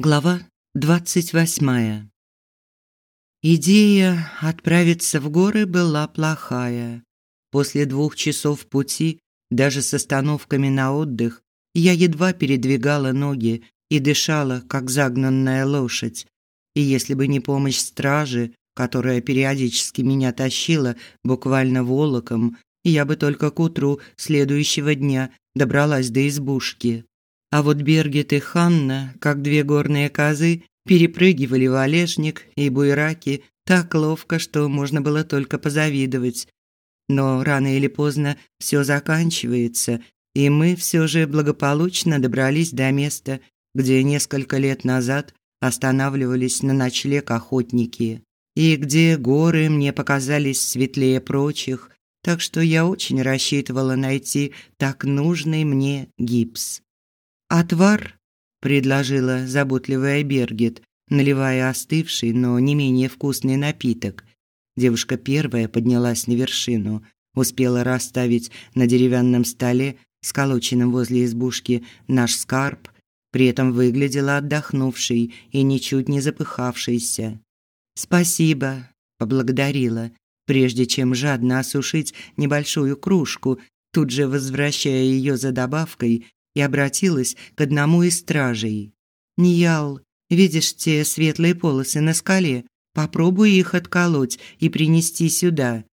Глава двадцать восьмая. Идея отправиться в горы была плохая. После двух часов пути, даже с остановками на отдых, я едва передвигала ноги и дышала, как загнанная лошадь. И если бы не помощь стражи, которая периодически меня тащила буквально волоком, я бы только к утру следующего дня добралась до избушки. А вот Бергет и Ханна, как две горные козы, перепрыгивали валежник и буйраки так ловко, что можно было только позавидовать. Но рано или поздно все заканчивается, и мы все же благополучно добрались до места, где несколько лет назад останавливались на ночлег охотники, и где горы мне показались светлее прочих, так что я очень рассчитывала найти так нужный мне гипс. «Отвар?» – предложила заботливая Бергет, наливая остывший, но не менее вкусный напиток. Девушка первая поднялась на вершину, успела расставить на деревянном столе, сколоченном возле избушки, наш скарб, при этом выглядела отдохнувшей и ничуть не запыхавшейся. «Спасибо», – поблагодарила, прежде чем жадно осушить небольшую кружку, тут же возвращая ее за добавкой и обратилась к одному из стражей. «Ниял, видишь те светлые полосы на скале? Попробуй их отколоть и принести сюда».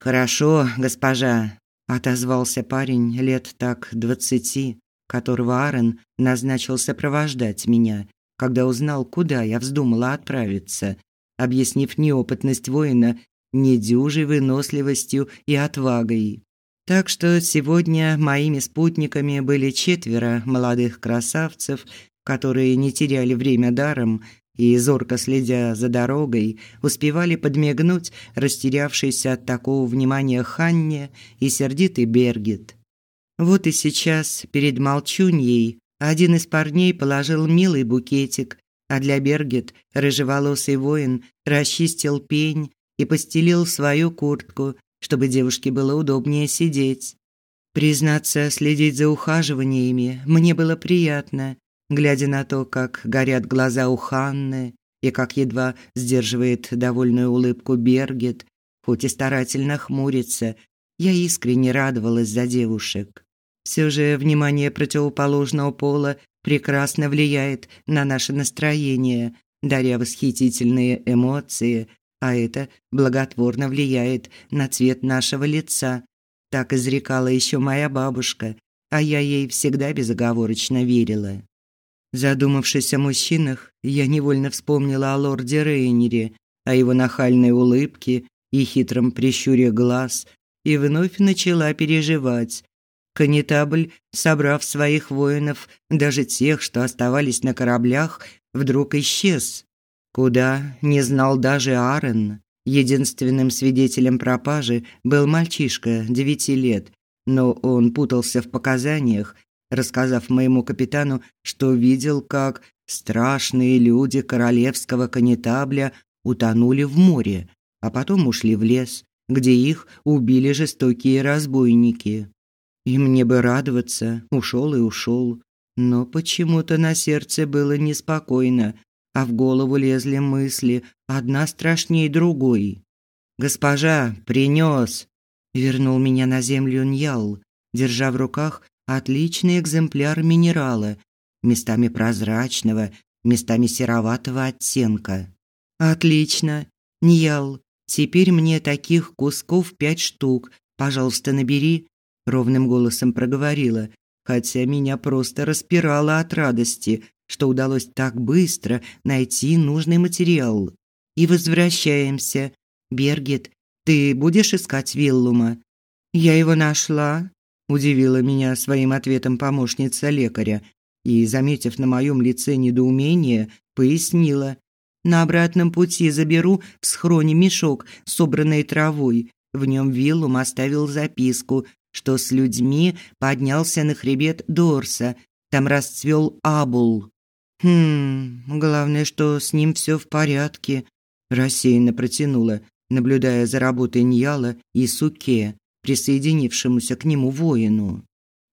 «Хорошо, госпожа», – отозвался парень лет так двадцати, которого Аарон назначил сопровождать меня, когда узнал, куда я вздумала отправиться, объяснив неопытность воина недюжей выносливостью и отвагой. Так что сегодня моими спутниками были четверо молодых красавцев, которые не теряли время даром и, зорко следя за дорогой, успевали подмигнуть растерявшейся от такого внимания Ханне и сердитый Бергит. Вот и сейчас перед молчуньей один из парней положил милый букетик, а для Бергит рыжеволосый воин расчистил пень и постелил свою куртку чтобы девушке было удобнее сидеть. Признаться, следить за ухаживаниями мне было приятно, глядя на то, как горят глаза у Ханны и как едва сдерживает довольную улыбку Бергет, хоть и старательно хмурится, я искренне радовалась за девушек. Все же внимание противоположного пола прекрасно влияет на наше настроение, даря восхитительные эмоции, а это благотворно влияет на цвет нашего лица. Так изрекала еще моя бабушка, а я ей всегда безоговорочно верила. Задумавшись о мужчинах, я невольно вспомнила о лорде Рейнере, о его нахальной улыбке и хитром прищуре глаз, и вновь начала переживать. Канитабль, собрав своих воинов, даже тех, что оставались на кораблях, вдруг исчез. Куда, не знал даже Арен. Единственным свидетелем пропажи был мальчишка девяти лет, но он путался в показаниях, рассказав моему капитану, что видел, как страшные люди королевского канитабля утонули в море, а потом ушли в лес, где их убили жестокие разбойники. И мне бы радоваться, ушел и ушел, но почему-то на сердце было неспокойно а в голову лезли мысли, одна страшнее другой. «Госпожа, принес!» Вернул меня на землю Ньял, держа в руках отличный экземпляр минерала, местами прозрачного, местами сероватого оттенка. «Отлично! Ньял, теперь мне таких кусков пять штук, пожалуйста, набери», ровным голосом проговорила, хотя меня просто распирало от радости, что удалось так быстро найти нужный материал. И возвращаемся. Бергит, ты будешь искать Виллума? Я его нашла, удивила меня своим ответом помощница лекаря и, заметив на моем лице недоумение, пояснила: "На обратном пути заберу в схроне мешок собранной травой. В нем Виллум оставил записку, что с людьми поднялся на хребет Дорса. Там расцвел абул. Хм, главное, что с ним все в порядке, рассеянно протянула, наблюдая за работой Ньяла и Суке, присоединившемуся к нему воину.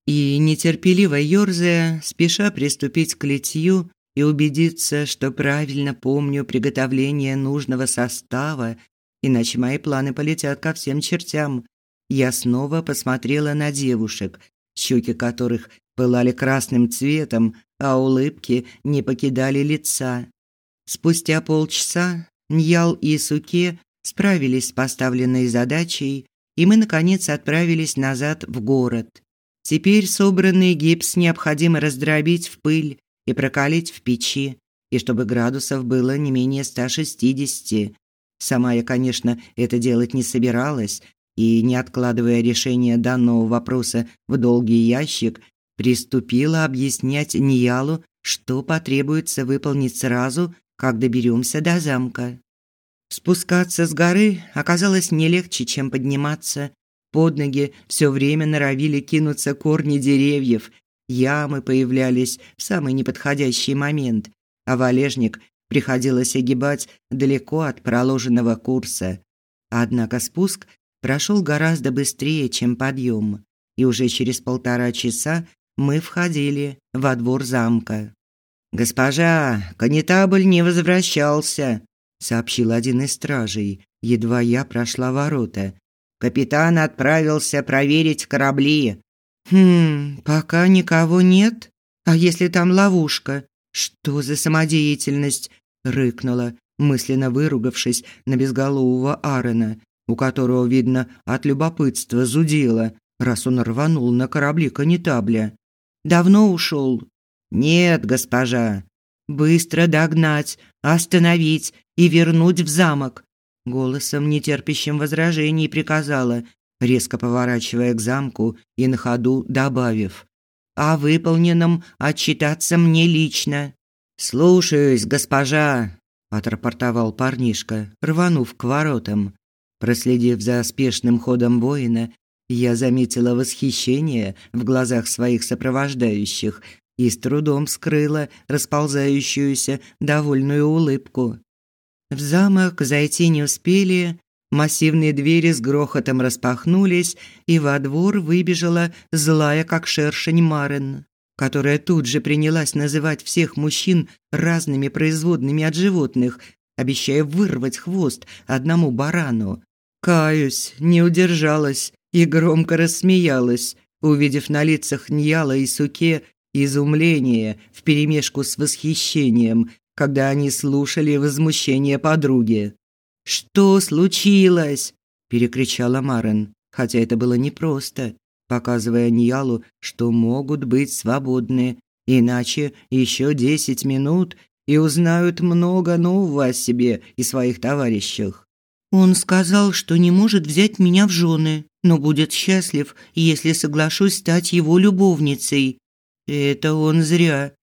И нетерпеливо ёрзая, спеша приступить к литью и убедиться, что правильно помню приготовление нужного состава, иначе мои планы полетят ко всем чертям. Я снова посмотрела на девушек, щеки которых пылали красным цветом, а улыбки не покидали лица. Спустя полчаса Ньял и Суке справились с поставленной задачей, и мы, наконец, отправились назад в город. Теперь собранный гипс необходимо раздробить в пыль и прокалить в печи, и чтобы градусов было не менее 160. Сама я, конечно, это делать не собиралась, и, не откладывая решение данного вопроса в долгий ящик, приступила объяснять Ниялу, что потребуется выполнить сразу, как доберемся до замка. Спускаться с горы оказалось не легче, чем подниматься. Под ноги все время норовили кинуться корни деревьев, ямы появлялись в самый неподходящий момент, а валежник приходилось огибать далеко от проложенного курса. Однако спуск прошел гораздо быстрее, чем подъем, и уже через полтора часа мы входили во двор замка. «Госпожа, конетабль не возвращался», сообщил один из стражей, едва я прошла ворота. Капитан отправился проверить корабли. Хм, пока никого нет. А если там ловушка? Что за самодеятельность? рыкнула, мысленно выругавшись на безголового Арена, у которого видно от любопытства зудело, раз он рванул на корабли канитабля. Давно ушел? Нет, госпожа. Быстро догнать, остановить и вернуть в замок. Голосом, нетерпящим возражений, приказала, резко поворачивая к замку и на ходу добавив. «О выполненном отчитаться мне лично». «Слушаюсь, госпожа», – отрапортовал парнишка, рванув к воротам. Проследив за спешным ходом воина, я заметила восхищение в глазах своих сопровождающих и с трудом скрыла расползающуюся довольную улыбку. В замок зайти не успели, массивные двери с грохотом распахнулись, и во двор выбежала злая, как шершень Марен, которая тут же принялась называть всех мужчин разными производными от животных, обещая вырвать хвост одному барану. Каюсь, не удержалась и громко рассмеялась, увидев на лицах Ньяла и Суке изумление вперемешку с восхищением, когда они слушали возмущение подруги. «Что случилось?» – перекричала Марен, хотя это было непросто, показывая Ниялу, что могут быть свободны, иначе еще десять минут и узнают много нового о себе и своих товарищах. Он сказал, что не может взять меня в жены, но будет счастлив, если соглашусь стать его любовницей. Это он зря.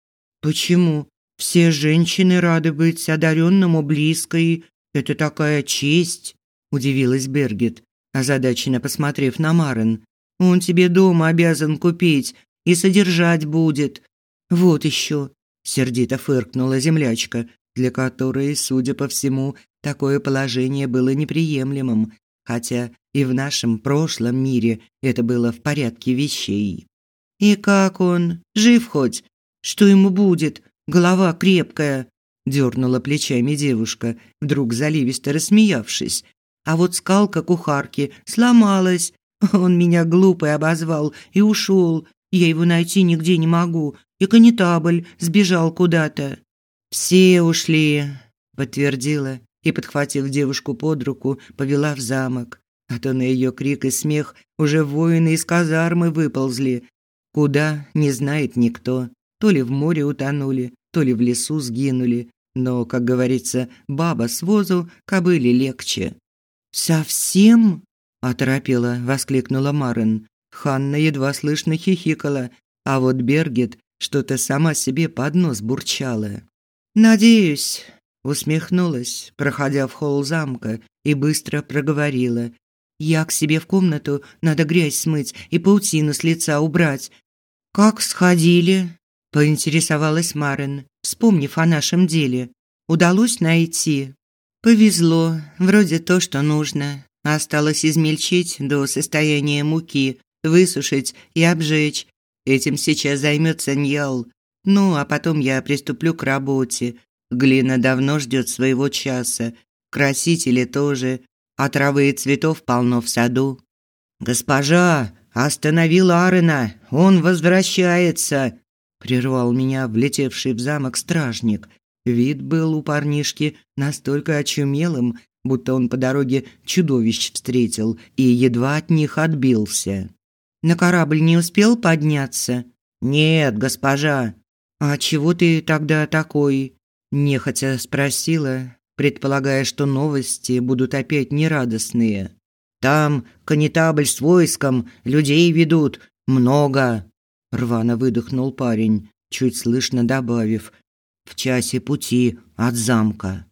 Почему? Все женщины рады быть одаренному близкой. Это такая честь, удивилась Бергет, озадаченно посмотрев на Марен. Он тебе дома обязан купить и содержать будет. Вот еще, сердито фыркнула землячка, для которой, судя по всему, такое положение было неприемлемым, хотя и в нашем прошлом мире это было в порядке вещей. И как он? Жив хоть? Что ему будет? Голова крепкая, дернула плечами девушка, вдруг заливисто рассмеявшись. А вот скалка кухарки сломалась. Он меня глупой обозвал и ушел. Я его найти нигде не могу. И канитабль сбежал куда-то. Все ушли, подтвердила и подхватив девушку под руку, повела в замок. А то на ее крик и смех уже воины из казармы выползли, Куда, не знает никто. То ли в море утонули, то ли в лесу сгинули. Но, как говорится, баба с возу кобыле легче. «Совсем?» – оторопела, воскликнула Марен. Ханна едва слышно хихикала, а вот Бергет что-то сама себе под нос бурчала. «Надеюсь», – усмехнулась, проходя в холл замка, и быстро проговорила. «Я к себе в комнату, надо грязь смыть и паутину с лица убрать, «Как сходили?» – поинтересовалась Марин, вспомнив о нашем деле. «Удалось найти?» «Повезло, вроде то, что нужно. Осталось измельчить до состояния муки, высушить и обжечь. Этим сейчас займется Ньял. Ну, а потом я приступлю к работе. Глина давно ждет своего часа. Красители тоже. А травы и цветов полно в саду. «Госпожа, останови Ларена! Он возвращается!» Прервал меня влетевший в замок стражник. Вид был у парнишки настолько очумелым, будто он по дороге чудовищ встретил и едва от них отбился. «На корабль не успел подняться?» «Нет, госпожа». «А чего ты тогда такой?» Нехотя спросила, предполагая, что новости будут опять нерадостные. Там конетабль с войском, людей ведут много. Рвано выдохнул парень, чуть слышно добавив: в часе пути от замка.